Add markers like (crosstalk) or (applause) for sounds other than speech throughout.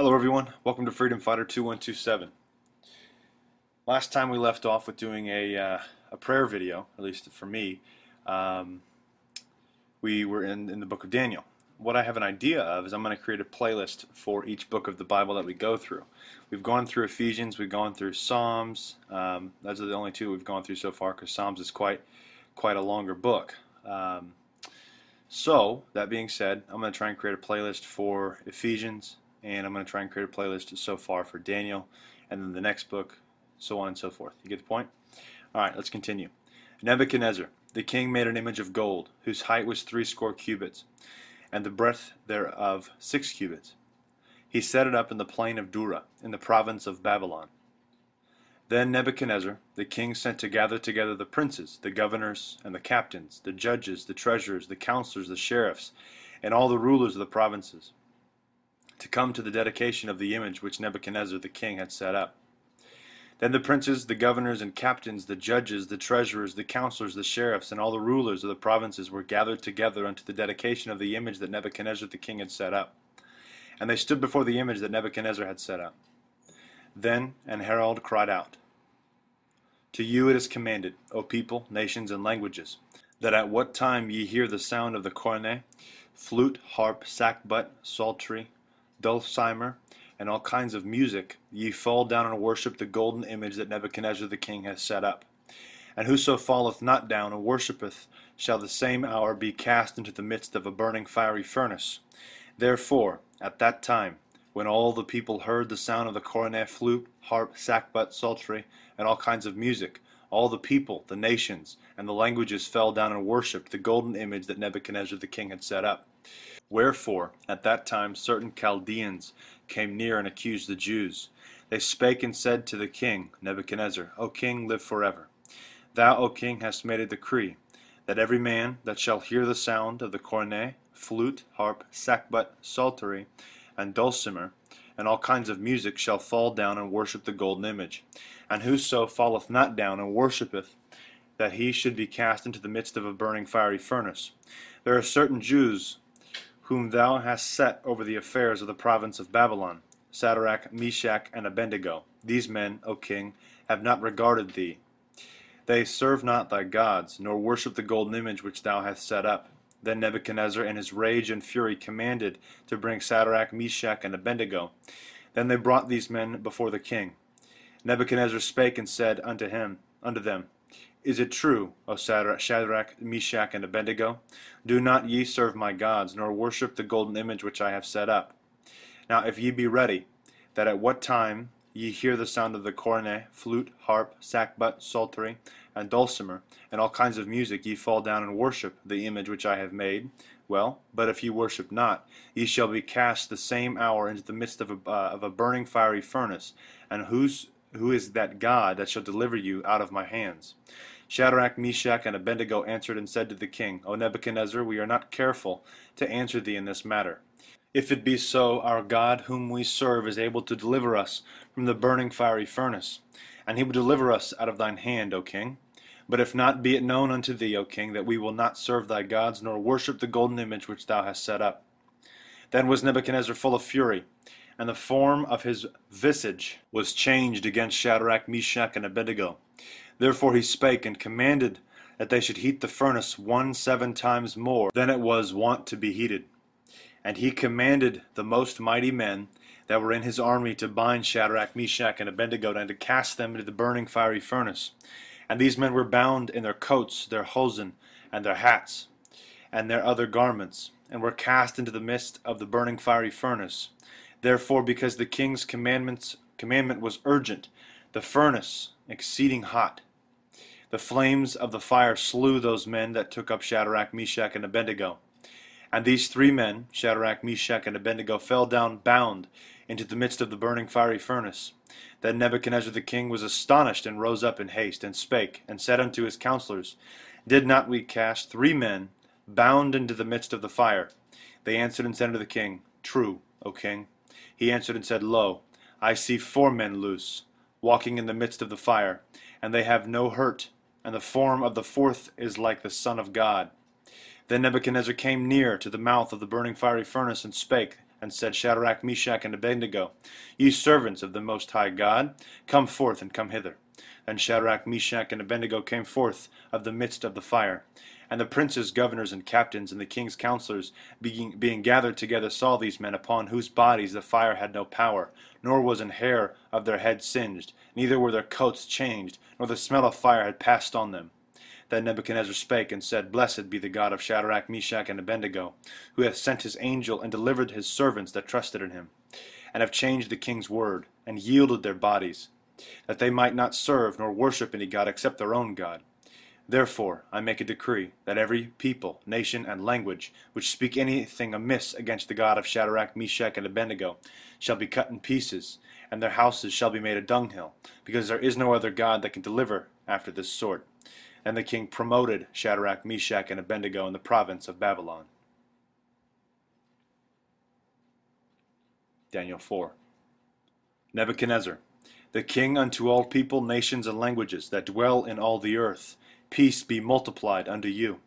Hello everyone, welcome to Freedom Fighter 2127. Last time we left off with doing a, uh, a prayer video, at least for me, um, we were in, in the book of Daniel. What I have an idea of is I'm going to create a playlist for each book of the Bible that we go through. We've gone through Ephesians, we've gone through Psalms, um, those are the only two we've gone through so far because Psalms is quite, quite a longer book. Um, so, that being said, I'm going to try and create a playlist for Ephesians, and I'm going to try and create a playlist so far for Daniel, and then the next book, so on and so forth. You get the point? All right, let's continue. Nebuchadnezzar, the king, made an image of gold, whose height was threescore cubits, and the breadth thereof six cubits. He set it up in the plain of Dura, in the province of Babylon. Then Nebuchadnezzar, the king, sent to gather together the princes, the governors, and the captains, the judges, the treasurers, the counselors, the sheriffs, and all the rulers of the provinces to come to the dedication of the image which Nebuchadnezzar the king had set up. Then the princes, the governors, and captains, the judges, the treasurers, the counselors, the sheriffs, and all the rulers of the provinces were gathered together unto the dedication of the image that Nebuchadnezzar the king had set up. And they stood before the image that Nebuchadnezzar had set up. Then an herald cried out, To you it is commanded, O people, nations, and languages, that at what time ye hear the sound of the cornet, flute, harp, sackbut, psaltery, dulcimer, and all kinds of music, ye fall down and worship the golden image that Nebuchadnezzar the king has set up. And whoso falleth not down and worshippeth shall the same hour be cast into the midst of a burning fiery furnace. Therefore, at that time, when all the people heard the sound of the cornet, flute, harp, sackbut, psaltery, and all kinds of music, all the people, the nations, and the languages fell down and worshipped the golden image that Nebuchadnezzar the king had set up. Wherefore at that time certain Chaldeans came near and accused the Jews. They spake and said to the king Nebuchadnezzar, O king, live forever. Thou, O king, hast made a decree, that every man that shall hear the sound of the cornet, flute, harp, sackbut, psaltery, and dulcimer, and all kinds of music, shall fall down and worship the golden image. And whoso falleth not down and worshippeth, that he should be cast into the midst of a burning fiery furnace. There are certain Jews whom thou hast set over the affairs of the province of Babylon, Shadrach, Meshach, and Abednego. These men, O king, have not regarded thee. They serve not thy gods, nor worship the golden image which thou hast set up. Then Nebuchadnezzar in his rage and fury commanded to bring Shadrach, Meshach, and Abednego. Then they brought these men before the king. Nebuchadnezzar spake and said unto him, unto them, is it true, O Shadrach, Meshach, and Abednego? Do not ye serve my gods, nor worship the golden image which I have set up. Now if ye be ready, that at what time ye hear the sound of the cornet, flute, harp, sackbut, psaltery, and dulcimer, and all kinds of music, ye fall down and worship the image which I have made. Well, but if ye worship not, ye shall be cast the same hour into the midst of a, uh, of a burning fiery furnace. And whose who is that God that shall deliver you out of my hands? Shadrach, Meshach, and Abednego answered and said to the king, O Nebuchadnezzar, we are not careful to answer thee in this matter. If it be so, our God whom we serve is able to deliver us from the burning fiery furnace, and he will deliver us out of thine hand, O king. But if not, be it known unto thee, O king, that we will not serve thy gods, nor worship the golden image which thou hast set up. Then was Nebuchadnezzar full of fury, and the form of his visage was changed against Shadrach, Meshach, and Abednego. Therefore he spake and commanded that they should heat the furnace one seven times more than it was wont to be heated. And he commanded the most mighty men that were in his army to bind Shadrach, Meshach, and Abednego, and to cast them into the burning fiery furnace. And these men were bound in their coats, their hosen, and their hats, and their other garments, and were cast into the midst of the burning fiery furnace. Therefore, because the king's commandments, commandment was urgent, the furnace exceeding hot, the flames of the fire slew those men that took up Shadrach, Meshach, and Abednego. And these three men, Shadrach, Meshach, and Abednego, fell down bound into the midst of the burning fiery furnace. Then Nebuchadnezzar the king was astonished, and rose up in haste, and spake, and said unto his counselors, Did not we cast three men bound into the midst of the fire? They answered and said unto the king, True, O king. He answered and said, Lo, I see four men loose, walking in the midst of the fire, and they have no hurt, and the form of the fourth is like the Son of God. Then Nebuchadnezzar came near to the mouth of the burning fiery furnace, and spake, and said, Shadrach, Meshach, and Abednego, Ye servants of the Most High God, come forth and come hither. And Shadrach, Meshach, and Abednego came forth of the midst of the fire. And the princes, governors, and captains, and the king's counselors, being, being gathered together, saw these men, upon whose bodies the fire had no power, nor was an hair of their head singed, neither were their coats changed, nor the smell of fire had passed on them. Then Nebuchadnezzar spake and said, Blessed be the God of Shadrach, Meshach, and Abednego, who hath sent his angel and delivered his servants that trusted in him, and have changed the king's word, and yielded their bodies, that they might not serve nor worship any god except their own God. Therefore I make a decree that every people, nation, and language which speak anything amiss against the God of Shadrach, Meshach, and Abednego shall be cut in pieces, and their houses shall be made a dunghill, because there is no other God that can deliver after this sort. And the king promoted Shadrach, Meshach, and Abednego in the province of Babylon. Daniel 4. Nebuchadnezzar, the king unto all people, nations, and languages that dwell in all the earth, peace be multiplied unto you.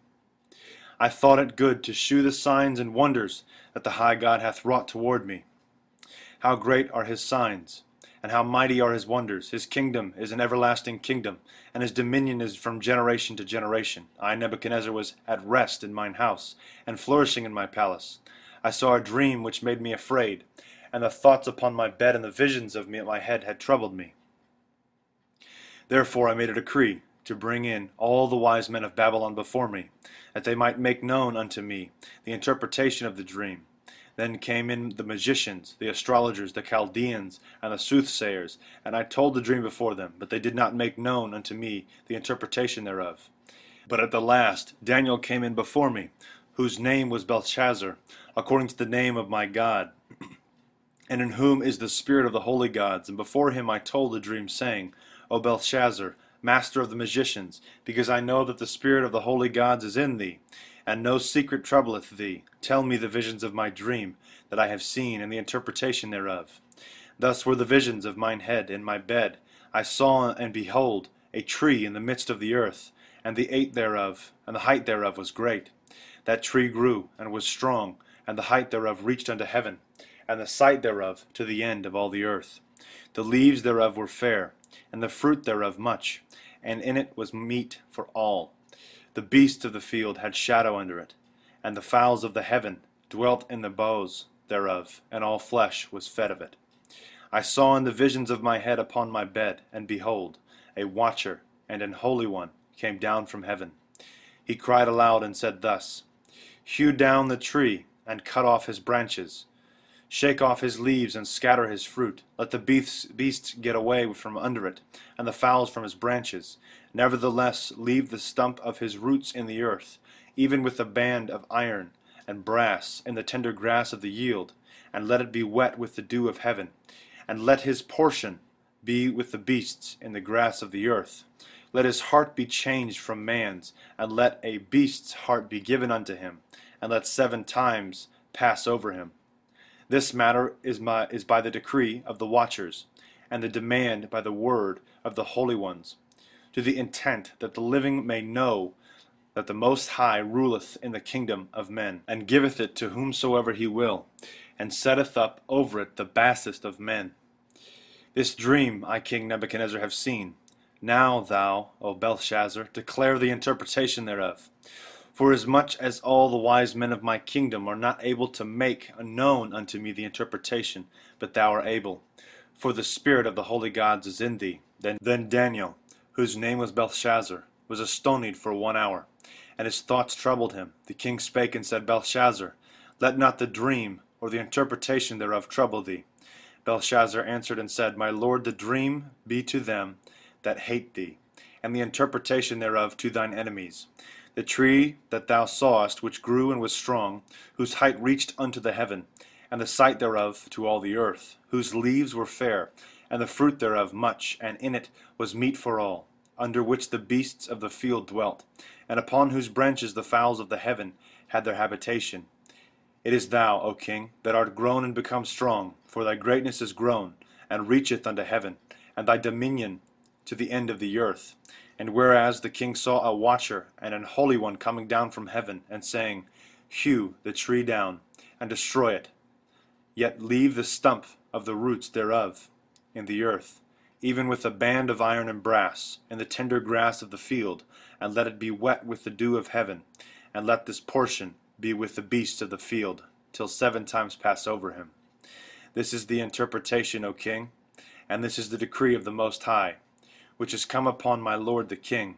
I thought it good to shew the signs and wonders that the high God hath wrought toward me. How great are his signs, and how mighty are his wonders! His kingdom is an everlasting kingdom, and his dominion is from generation to generation. I, Nebuchadnezzar, was at rest in mine house, and flourishing in my palace. I saw a dream which made me afraid, and the thoughts upon my bed and the visions of me at my head had troubled me. Therefore I made a decree to bring in all the wise men of Babylon before me, that they might make known unto me the interpretation of the dream. Then came in the magicians, the astrologers, the Chaldeans, and the soothsayers, and I told the dream before them, but they did not make known unto me the interpretation thereof. But at the last Daniel came in before me, whose name was Belteshazzar, according to the name of my God, (clears throat) and in whom is the spirit of the holy gods. And before him I told the dream, saying, O Belteshazzar, master of the magicians, because I know that the spirit of the holy gods is in thee, and no secret troubleth thee. Tell me the visions of my dream that I have seen, and the interpretation thereof. Thus were the visions of mine head in my bed. I saw, and behold, a tree in the midst of the earth, and the height thereof, and the height thereof was great. That tree grew, and was strong, and the height thereof reached unto heaven, and the sight thereof to the end of all the earth. The leaves thereof were fair, and the fruit thereof much, and in it was meat for all. The beasts of the field had shadow under it, and the fowls of the heaven dwelt in the boughs thereof, and all flesh was fed of it. I saw in the visions of my head upon my bed, and behold, a watcher and an holy one came down from heaven. He cried aloud and said thus, Hew down the tree, and cut off his branches, Shake off his leaves and scatter his fruit. Let the beasts, beasts get away from under it, and the fowls from his branches. Nevertheless, leave the stump of his roots in the earth, even with the band of iron and brass in the tender grass of the yield, and let it be wet with the dew of heaven. And let his portion be with the beasts in the grass of the earth. Let his heart be changed from man's, and let a beast's heart be given unto him, and let seven times pass over him. This matter is, my, is by the decree of the watchers, and the demand by the word of the holy ones, to the intent that the living may know that the Most High ruleth in the kingdom of men, and giveth it to whomsoever he will, and setteth up over it the basest of men. This dream I, King Nebuchadnezzar, have seen. Now thou, O Belteshazzar, declare the interpretation thereof. Forasmuch as all the wise men of my kingdom are not able to make known unto me the interpretation, but thou art able, for the spirit of the holy gods is in thee. Then, then Daniel, whose name was Belteshazzar, was astonied for one hour, and his thoughts troubled him. The king spake and said, Belteshazzar, let not the dream or the interpretation thereof trouble thee. Belteshazzar answered and said, My lord, the dream be to them that hate thee, and the interpretation thereof to thine enemies the tree that thou sawest, which grew and was strong, whose height reached unto the heaven, and the sight thereof to all the earth, whose leaves were fair, and the fruit thereof much, and in it was meat for all, under which the beasts of the field dwelt, and upon whose branches the fowls of the heaven had their habitation. It is thou, O king, that art grown and become strong, for thy greatness is grown, and reacheth unto heaven, and thy dominion to the end of the earth. And whereas the king saw a watcher and an holy one coming down from heaven, and saying, Hew the tree down, and destroy it, yet leave the stump of the roots thereof in the earth, even with a band of iron and brass, in the tender grass of the field, and let it be wet with the dew of heaven, and let this portion be with the beasts of the field, till seven times pass over him. This is the interpretation, O king, and this is the decree of the Most High, which is come upon my lord the king,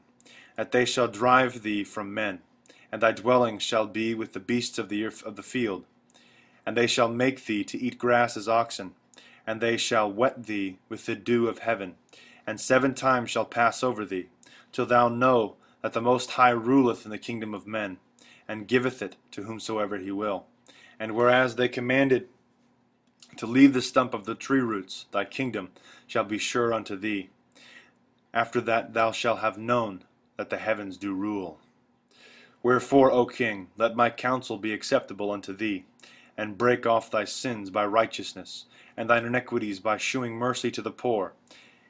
that they shall drive thee from men, and thy dwelling shall be with the beasts of the, earth of the field. And they shall make thee to eat grass as oxen, and they shall wet thee with the dew of heaven, and seven times shall pass over thee, till thou know that the Most High ruleth in the kingdom of men, and giveth it to whomsoever he will. And whereas they commanded to leave the stump of the tree roots, thy kingdom shall be sure unto thee. After that thou shalt have known that the heavens do rule. Wherefore, O king, let my counsel be acceptable unto thee, and break off thy sins by righteousness, and thine iniquities by shewing mercy to the poor,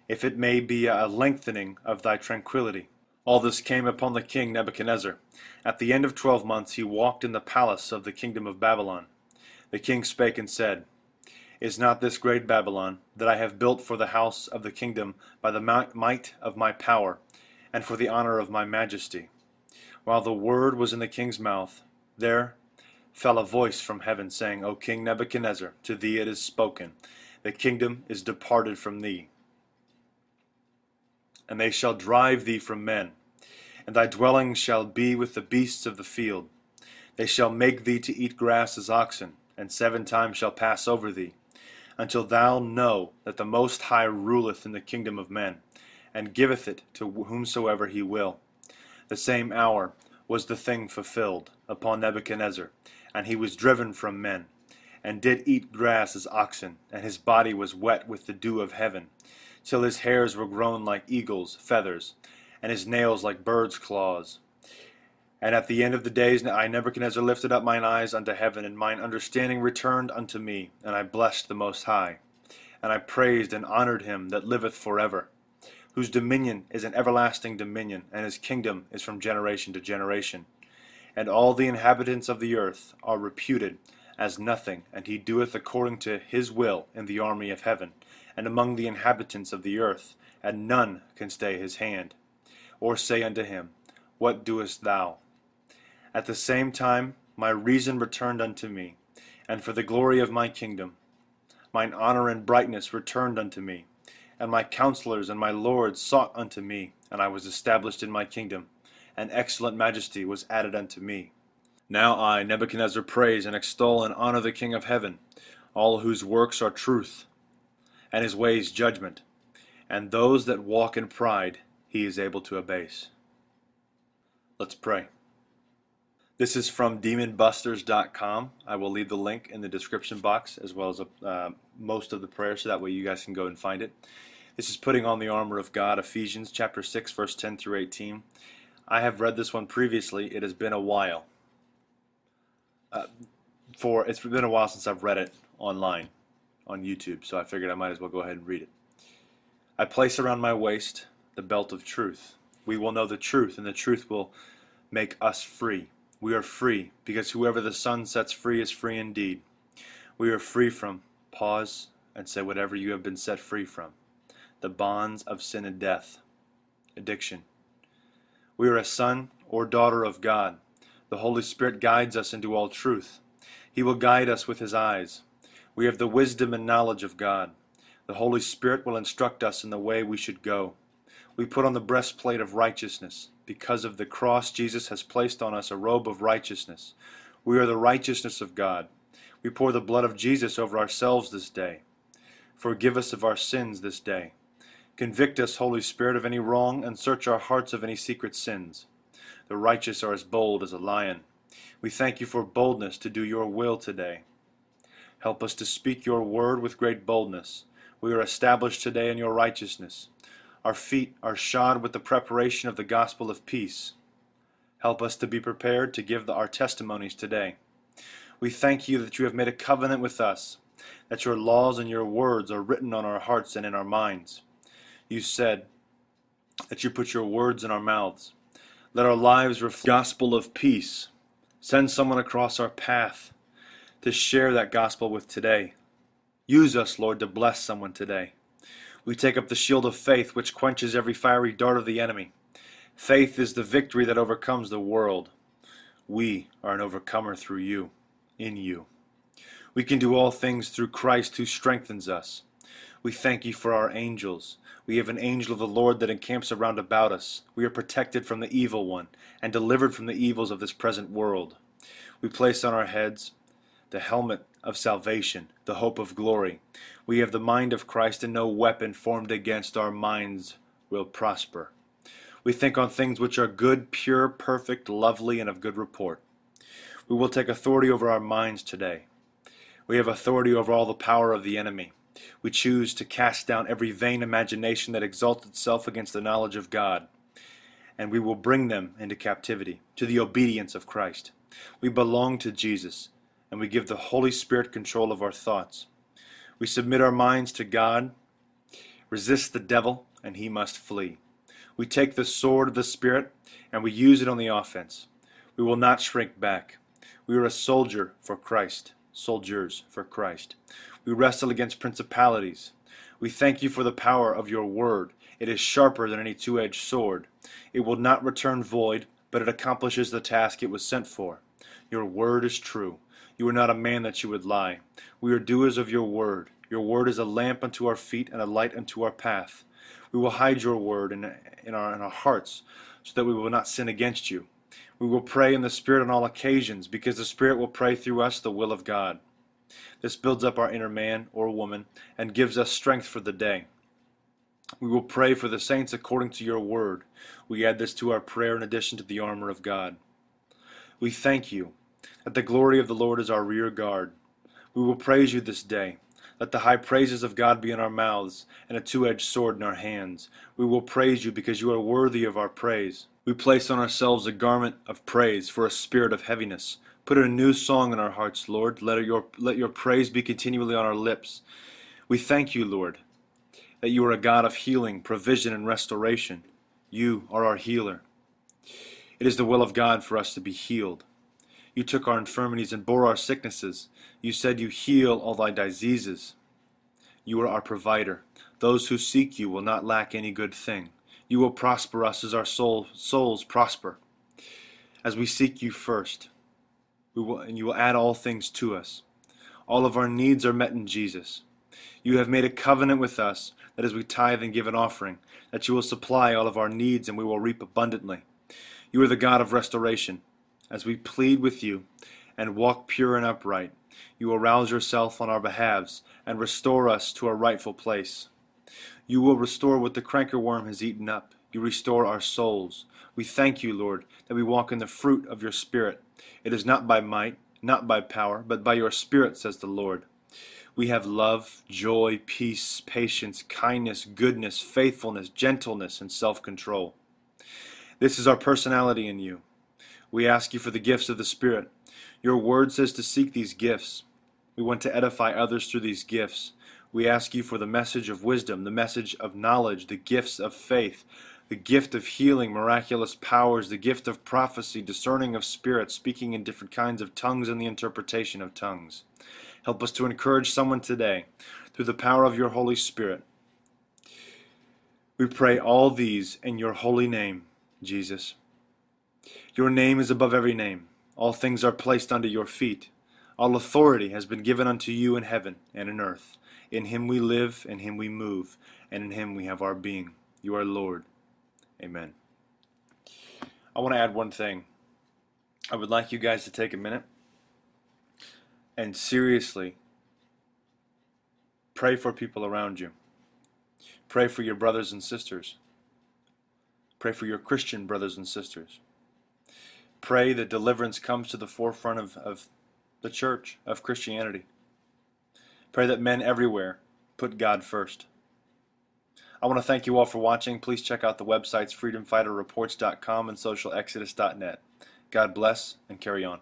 if it may be a lengthening of thy tranquillity. All this came upon the king Nebuchadnezzar. At the end of twelve months he walked in the palace of the kingdom of Babylon. The king spake and said, Is not this great Babylon, that I have built for the house of the kingdom by the might of my power, and for the honor of my majesty? While the word was in the king's mouth, there fell a voice from heaven, saying, O king Nebuchadnezzar, to thee it is spoken, the kingdom is departed from thee and they shall drive thee from men, and thy dwelling shall be with the beasts of the field. They shall make thee to eat grass as oxen, and seven times shall pass over thee, until thou know that the Most High ruleth in the kingdom of men, and giveth it to whomsoever he will. The same hour was the thing fulfilled upon Nebuchadnezzar, and he was driven from men, and did eat grass as oxen, and his body was wet with the dew of heaven till his hairs were grown like eagles' feathers, and his nails like birds' claws. And at the end of the days I Nebuchadnezzar lifted up mine eyes unto heaven, and mine understanding returned unto me, and I blessed the Most High. And I praised and honored him that liveth for ever, whose dominion is an everlasting dominion, and his kingdom is from generation to generation. And all the inhabitants of the earth are reputed as nothing, and he doeth according to his will in the army of heaven and among the inhabitants of the earth, and none can stay his hand, or say unto him, What doest thou? At the same time my reason returned unto me, and for the glory of my kingdom. Mine honor and brightness returned unto me, and my counselors and my lords sought unto me, and I was established in my kingdom, and excellent majesty was added unto me. Now I, Nebuchadnezzar, praise and extol and honor the King of heaven, all whose works are truth, and his ways judgment, and those that walk in pride he is able to abase. Let's pray. This is from demonbusters.com. I will leave the link in the description box as well as uh, most of the prayer so that way you guys can go and find it. This is putting on the armor of God, Ephesians chapter 6 verse 10 through 18. I have read this one previously. It has been a while. Uh, for it's been a while since I've read it online on YouTube, so I figured I might as well go ahead and read it. I place around my waist the belt of truth. We will know the truth, and the truth will make us free. We are free because whoever the Son sets free is free indeed. We are free from, pause and say whatever you have been set free from, the bonds of sin and death, addiction. We are a son or daughter of God. The Holy Spirit guides us into all truth. He will guide us with His eyes. We have the wisdom and knowledge of God. The Holy Spirit will instruct us in the way we should go. We put on the breastplate of righteousness. Because of the cross, Jesus has placed on us a robe of righteousness. We are the righteousness of God. We pour the blood of Jesus over ourselves this day. Forgive us of our sins this day. Convict us, Holy Spirit, of any wrong, and search our hearts of any secret sins. The righteous are as bold as a lion. We thank you for boldness to do your will today. Help us to speak your word with great boldness. We are established today in your righteousness. Our feet are shod with the preparation of the gospel of peace. Help us to be prepared to give the, our testimonies today. We thank you that you have made a covenant with us, that your laws and your words are written on our hearts and in our minds. You said that you put your words in our mouths. Let our lives reflect the gospel of peace. Send someone across our path to share that gospel with today. Use us, Lord, to bless someone today. We take up the shield of faith, which quenches every fiery dart of the enemy. Faith is the victory that overcomes the world. We are an overcomer through you, in you. We can do all things through Christ who strengthens us. We thank you for our angels. We have an angel of the Lord that encamps around about us. We are protected from the evil one and delivered from the evils of this present world. We place on our heads the helmet of salvation, the hope of glory. We have the mind of Christ, and no weapon formed against our minds will prosper. We think on things which are good, pure, perfect, lovely, and of good report. We will take authority over our minds today. We have authority over all the power of the enemy. We choose to cast down every vain imagination that exalts itself against the knowledge of God, and we will bring them into captivity to the obedience of Christ. We belong to Jesus, and we give the Holy Spirit control of our thoughts. We submit our minds to God, resist the devil, and he must flee. We take the sword of the Spirit and we use it on the offense. We will not shrink back. We are a soldier for Christ, soldiers for Christ. We wrestle against principalities. We thank you for the power of your word. It is sharper than any two edged sword. It will not return void, but it accomplishes the task it was sent for. Your word is true. You are not a man that you would lie. We are doers of your word. Your word is a lamp unto our feet and a light unto our path. We will hide your word in, in, our, in our hearts so that we will not sin against you. We will pray in the Spirit on all occasions because the Spirit will pray through us the will of God. This builds up our inner man or woman and gives us strength for the day. We will pray for the saints according to your word. We add this to our prayer in addition to the armor of God. We thank you that the glory of the Lord is our rear guard. We will praise you this day. Let the high praises of God be in our mouths and a two edged sword in our hands. We will praise you because you are worthy of our praise. We place on ourselves a garment of praise for a spirit of heaviness. Put a new song in our hearts, Lord. Let your, let your praise be continually on our lips. We thank you, Lord, that you are a God of healing, provision, and restoration. You are our healer. It is the will of God for us to be healed. You took our infirmities and bore our sicknesses. You said you heal all thy diseases. You are our provider. Those who seek you will not lack any good thing. You will prosper us as our soul, souls prosper. As we seek you first, we will, and you will add all things to us. All of our needs are met in Jesus. You have made a covenant with us that as we tithe and give an offering, that you will supply all of our needs and we will reap abundantly. You are the God of restoration as we plead with you and walk pure and upright, you will rouse yourself on our behalves and restore us to our rightful place. You will restore what the cankerworm has eaten up. You restore our souls. We thank you, Lord, that we walk in the fruit of your Spirit. It is not by might, not by power, but by your Spirit, says the Lord. We have love, joy, peace, patience, kindness, goodness, faithfulness, gentleness, and self control. This is our personality in you. We ask you for the gifts of the Spirit. Your word says to seek these gifts. We want to edify others through these gifts. We ask you for the message of wisdom, the message of knowledge, the gifts of faith, the gift of healing, miraculous powers, the gift of prophecy, discerning of spirits, speaking in different kinds of tongues, and the interpretation of tongues. Help us to encourage someone today through the power of your Holy Spirit. We pray all these in your holy name, Jesus. Your name is above every name. All things are placed under your feet. All authority has been given unto you in heaven and in earth. In him we live, in him we move, and in him we have our being. You are Lord. Amen. I want to add one thing. I would like you guys to take a minute and seriously pray for people around you. Pray for your brothers and sisters. Pray for your Christian brothers and sisters pray that deliverance comes to the forefront of, of the church, of Christianity. Pray that men everywhere put God first. I want to thank you all for watching. Please check out the websites freedomfighterreports.com and socialexodus.net. God bless and carry on.